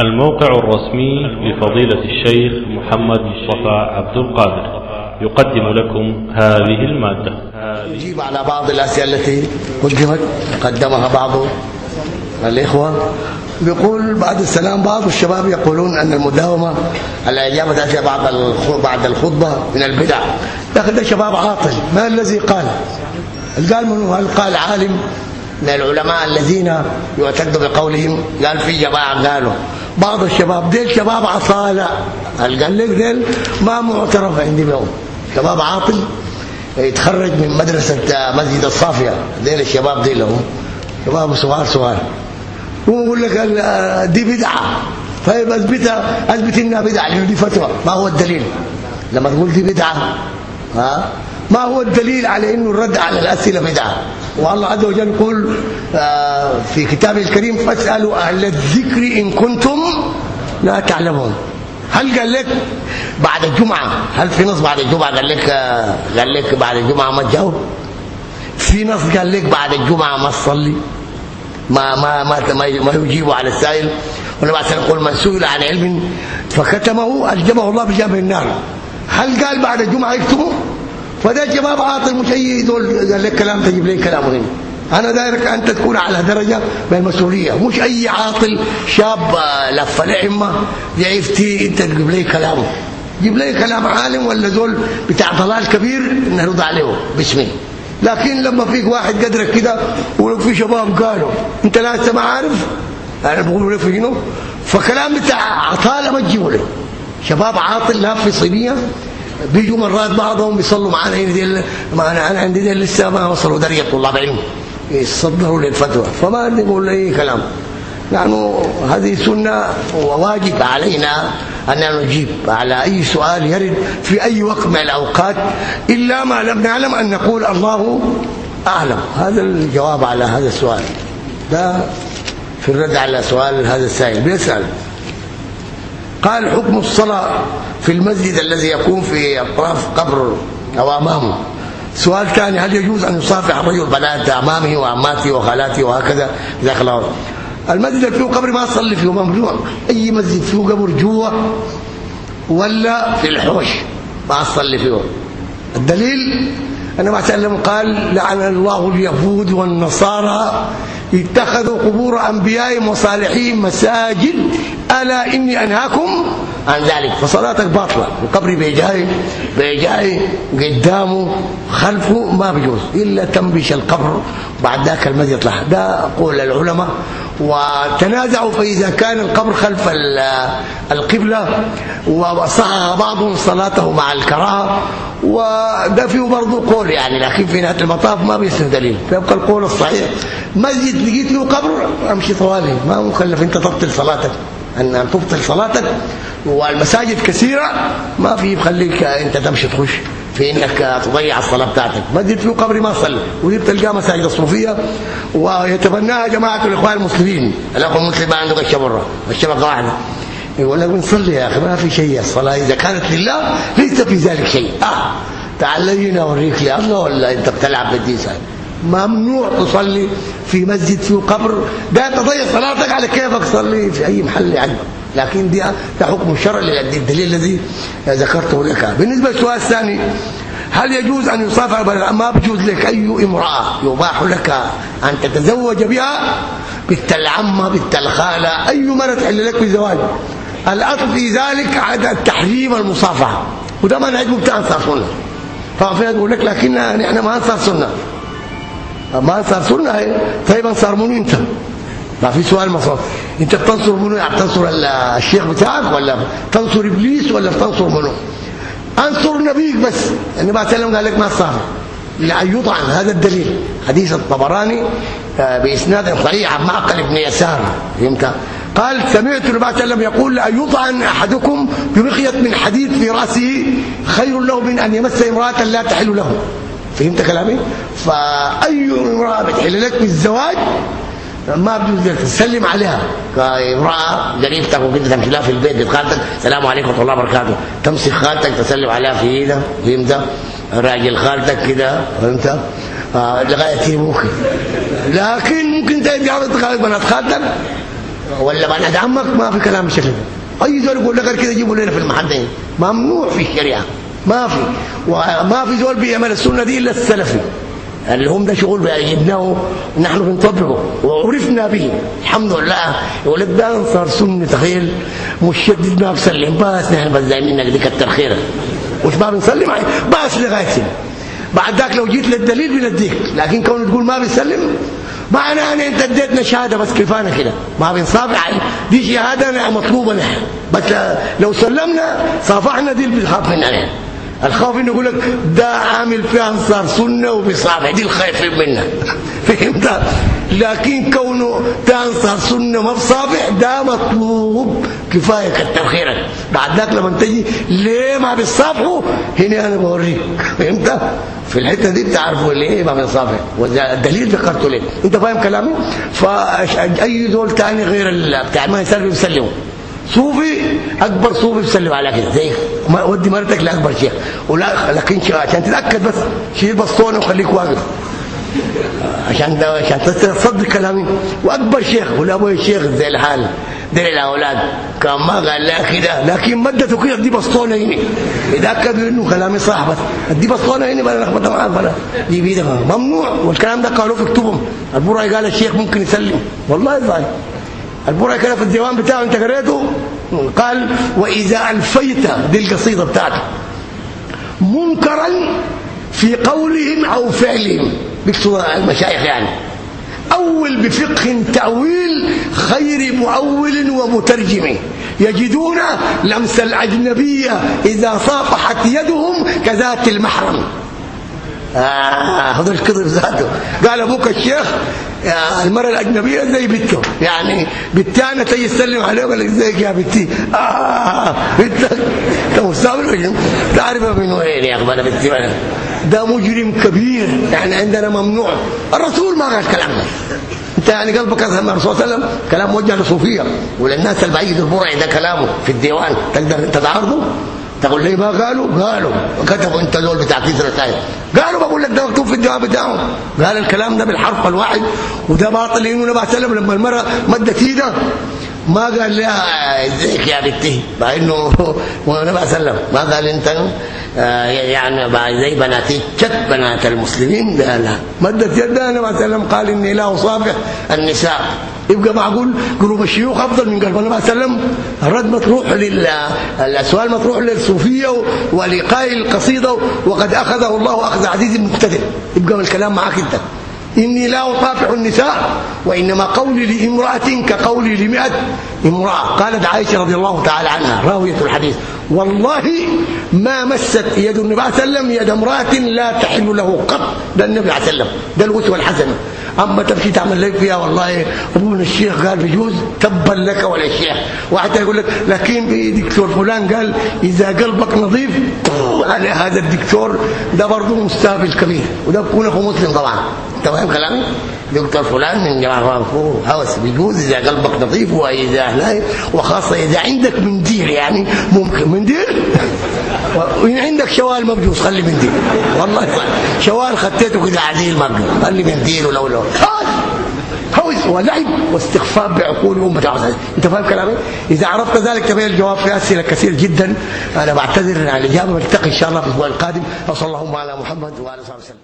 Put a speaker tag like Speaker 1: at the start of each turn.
Speaker 1: الموقع الرسمي لفضيلة الشيخ محمد مصطفى عبد القادر. يقدم لكم هذه المادة.
Speaker 2: نجيب على بعض الأسئلة التي قدمت قدمها بعض الإخوة. بيقول بعد السلام بعض الشباب يقولون أن المداومة على إجابة أشياء بعد بعد الخطبة من البدع. لكن ده شباب عاطل ما الذي قال؟ قال منه؟ هل قال عالم؟ من العلماء الذين يعتد بقولهم قال في جماعة قالوا. بعض الشباب ديل شباب عصالة. قال لك ديل؟ ما معترف عندي بهم شباب عاطل يتخرج من مدرسة مسجد الصافية. ديل الشباب ديل هم شباب صغار صغار ويقول لك دي بدعة. طيب أثبتها أثبت إنها بدعة. لأنه دي فتوى. ما هو الدليل؟ لما تقول دي بدعة ها؟ ما هو الدليل على إنه الرد على الأسئلة بدعة؟ والله عز وجل يقول في كتابه الكريم فاسألوا أهل الذكر إن كنتم لا تعلمون. هل قال لك بعد الجمعة؟ هل في نص بعد الجمعة قال لك قال لك بعد الجمعة ما تجاوب؟ في نص قال لك بعد الجمعة ما تصلي؟ ما ما ما ما يجيب على السائل؟ عليه الصلاه يقول من سئل عن علم فكتمه ألجمه الله بجامع النار. هل قال بعد الجمعة يكتبه فده شباب عاطل مش اي قال لك كلام تجيب لي كلام هنا أنا دايرك أنت تكون على درجة من المسؤوليه مش أي عاطل شاب لف العمه يفتي أنت تجيب لي كلامه جيب لي كلام عالم ولا دول بتاع ضلال كبير نرد عليه باسمي لكن لما فيك واحد قدرك كده ولو في شباب قالوا أنت لسه ما عارف؟ أنا بقول لك هنا فكلام بتاع عطالة ما تجيبه له. شباب عاطل لا في صينية بيجوا مرات بعضهم بيصلوا معانا هنا دي ما أنا عندي دي لسه ما وصلوا. درجه طلاب علم. يصدروا للفتوى. فما نقول أي كلام. يعني هذه سنة وواجب علينا أن نجيب على أي سؤال يرد في أي وقت من الأوقات. إلا ما لم نعلم أن نقول الله أعلم. هذا الجواب على هذا السؤال. ده في الرد على سؤال هذا السائل. بيسأل. قال حكم الصلاة في المسجد الذي يكون في أطراف قبر أو أمامه. سؤال ثاني هل يجوز أن يصافح الرجل بنات أمامه وعماته وخالاته وهكذا؟ إذا خلاص المسجد فيه قبر ما تصلي فيه ممنوع. أي مسجد فيه قبر جوا ولا في الحوش ما تصلي فيه. الدليل أنا ما سلم قال لعن الله اليهود والنصارى اتخذوا قبور أنبيائهم وصالحين مساجد ألا إني أنهاكم عن ذلك. فصلاتك باطلة. وقبري بيجاي بيجاي قدامه خلفه ما بيجوز إلا تنبش القبر بعد ذاك المسجد يطلع. ده قول العلماء وتنازعوا فإذا كان القبر خلف القبلة وصحح بعضهم صلاته مع الكراهة وده فيه برضه قول يعني لكن في نهاية المطاف ما بيصير دليل. فيبقى القول الصحيح. مسجد لقيت له قبر أمشي طوالي ما مكلف أنت تبطل صلاتك. أن تبطل صلاتك والمساجد كثيرة ما في يخليك أنت تمشي تخش في إنك تضيع الصلاة بتاعتك. مسجد فيه قبر ما صلى ودي بتلقى مساجد الصوفية ويتبناها جماعة الإخوان المسلمين. الأخوة المسلم عنده الشبره الشبكه واحدة يقول لك بنصلي يا أخي ما في شيء الصلاة. إذا كانت لله ليس في ذلك شيء. آه تعال لينا أوريك يا الله ولا أنت بتلعب بالدين ممنوع تصلي في مسجد فيه قبر ده تضيع صلاتك على كيفك صلي في أي محل عندك لكن دي ده حكم الشرع الدليل الذي ذكرته لك. بالنسبة للسؤال الثاني هل يجوز أن يصافح ما بيجوز لك. أي امرأة يباح لك أن تتزوج بها؟ بنت العمة بنت الخالة أي مرة تحل لك بالزواج الأصل في ذلك عدم تحريم المصافحة. وده منهج بتاع انصار سنه ففي يقول لك لكن إحنا ما انصار سنه ما صار سنه هي طيب انصار منو انت. ما في سؤال مصاب انت بتنصر منو؟ يعني بتنصر الشيخ بتاعك ولا تنصر إبليس ولا بتنصر منو؟ انصر نبيك بس. النبي عليه السلام قال لك ما صار. لأن يطعن. هذا الدليل. حديث الطبراني بإسناد صحيح عن معقل بن يسار. فهمت؟ قال سمعت النبي عليه السلام يقول لا يطعن أحدكم بمخيط من حديد في رأسه خير له من أن يمس امرأة لا تحل له. فهمت كلامي؟ فأي امرأة بتحل لك بالزواج ما لك تسلم عليها. كامرأة قريبتك وكده تمشي لها في البيت بيت خالتك السلام عليكم ورحمة الله وبركاته. تمسك خالتك تسلم عليها في ايدها فهمت؟ راجل خالتك كده فهمت؟ آه لغاية ممكن لكن ممكن عرض خالد بنات خالتك ولا بنات عمك؟ ما في كلام بالشكل ده أي زول يقول لك كده جيبوا لنا في المحل ممنوع في الشريعة. ما في. وما في زول بيعمل السنة دي إلا السلفي اللي هم ده شغل جبناه نحن بنطبقه وعرفنا به. الحمد لله. يقول لك ده أنصار سنة تخيل. مشدد ما بسلم. بس نحن بس دايمين دي كتر خيرك. مش ما بنسلم. بس لغاية بعد ذاك لو جيت للدليل بنديك لكن كونه تقول ما بيسلم معنى إن أنت اديتنا شهادة بس كفانا كده. ما بنصافح دي شهادة مطلوبة نحن بس لو سلمنا صافحنا دي اللي بنخاف منها الخوف إنه يقول لك ده عامل فيها أنصار سنة وبيصافح دي الخايفين منها. فهمت؟ لكن كونه ده أنصار سنة ما بصافح ده مطلوب. كفاية كتر خيرك. بعد ذاك لما تجي ليه ما بيصافحوا هنا أنا بوريك. فهمت؟ في الحتة دي بتعرفوا ليه ما بنصافح والدليل ذكرته ليه. أنت فاهم كلامي؟ فاي دول تاني غير بتاع ما يسلم يسلموا. صوفي أكبر صوفي بيسلم على كده. زي ما ودي مرتك لأكبر شيخ. ولا لكن عشان تتأكد بس شيل بسطونه وخليك واقف. عشان ده عشان تصدق كلامي. وأكبر شيخ ولا أبوي الشيخ زي الحال دير الأولاد. كان ما قال لا كده. لكن مدته كده دي بسطونه هنا يتأكد إنه كلامي صح بس. دي بسطونه هنا بلا لخبطه معاه بلا. دي بيده ممنوع. والكلام ده قالوه في كتبهم البراي قال الشيخ ممكن يسلم. والله صحيح البراي كده في الديوان بتاعه انت قريته؟ قال وإذا ألفيت دي القصيده بتاعته منكرا في قولهم أو فعلهم. بيكتب المشايخ يعني. أول بفقه تأويل خير مؤول ومترجم. يجدون لمس الأجنبية إذا صافحت يدهم كذات المحرم. آه هذا الكذب ذاته. قال أبوك الشيخ المرأة الأجنبية زي بنته يعني بنتانا تيجي تسلم عليه وقال لك زيك يا بنتي؟ بنتك أنت مستعمل تعرف من وين يا أنا بنتي ده مجرم كبير. يعني عندنا ممنوع. الرسول ما قال كلام. ده أنت يعني قلبك اذهب مع الرسول صلى الله عليه وسلم؟ كلام موجه للصوفيه وللناس البعيد البرعي ده كلامه في الديوان. تقدر انت تعارضه تقول لي ما قالوا؟ قالوا. كتبوا أنت دول بتاع كيس رسائل قالوا بقول لك ده مكتوب في الجواب بتاعهم قال الكلام ده بالحرف الواحد وده باطل لأنه النبي صلى الله عليه وسلم لما المرأة مدت ايدها ما قال لها إزيك يا بنتي؟ مع إنه النبي صلى الله عليه وسلم. ما قال أنت؟ يعني زي بناتي شت بنات المسلمين. لا مدت يدها النبي صلى الله عليه وسلم. قال إني لا أصافح النساء. يبقى معقول قلوب الشيوخ أفضل من قلب النبي صلى الله عليه وسلم الرد مطروح لل السؤال مطروح للصوفية ولقاء القصيدة وقد أخذه الله أخذ عزيز مقتدر. يبقى الكلام معاك أنت. إني لا أطافح النساء وإنما قولي لامرأة كقولي لمئة امرأة. قالت عائشة رضي الله تعالى عنها راوية الحديث. والله ما مست يد النبي صلى الله عليه وسلم يد امرأة لا تحل له قط. ده النبي عليه وسلم. ده الأسوة الحسنة. أما تمشي تعمل لك فيها والله أبونا الشيخ قال بيجوز تبا لك ولا الشيخ وحتى يقول لك لكن دكتور فلان قال إذا قلبك نظيف على هذا الدكتور ده برضه مستهبل كبير. وده بكون أخو مسلم طبعا. فاهم كلامي؟ دكتور فلان من جماعة هوس بيجوز إذا قلبك نظيف وإذا لا وخاصة إذا عندك منديل يعني ممكن منديل؟ وإن عندك شوال ما بجوز خلي منديل والله شوال خطيته كده عديل ما بجوز. خلي منديل ولو لو هوس ولعب واستخفاف بعقول أمة أنت فاهم كلامي؟ إذا عرفت ذلك تبين الجواب في اسئله كثير جدا. أنا بعتذر عن الإجابة نلتقي إن شاء الله في الأسبوع القادم. وصلى اللهم على محمد وعلى آله وصحبه وسلم.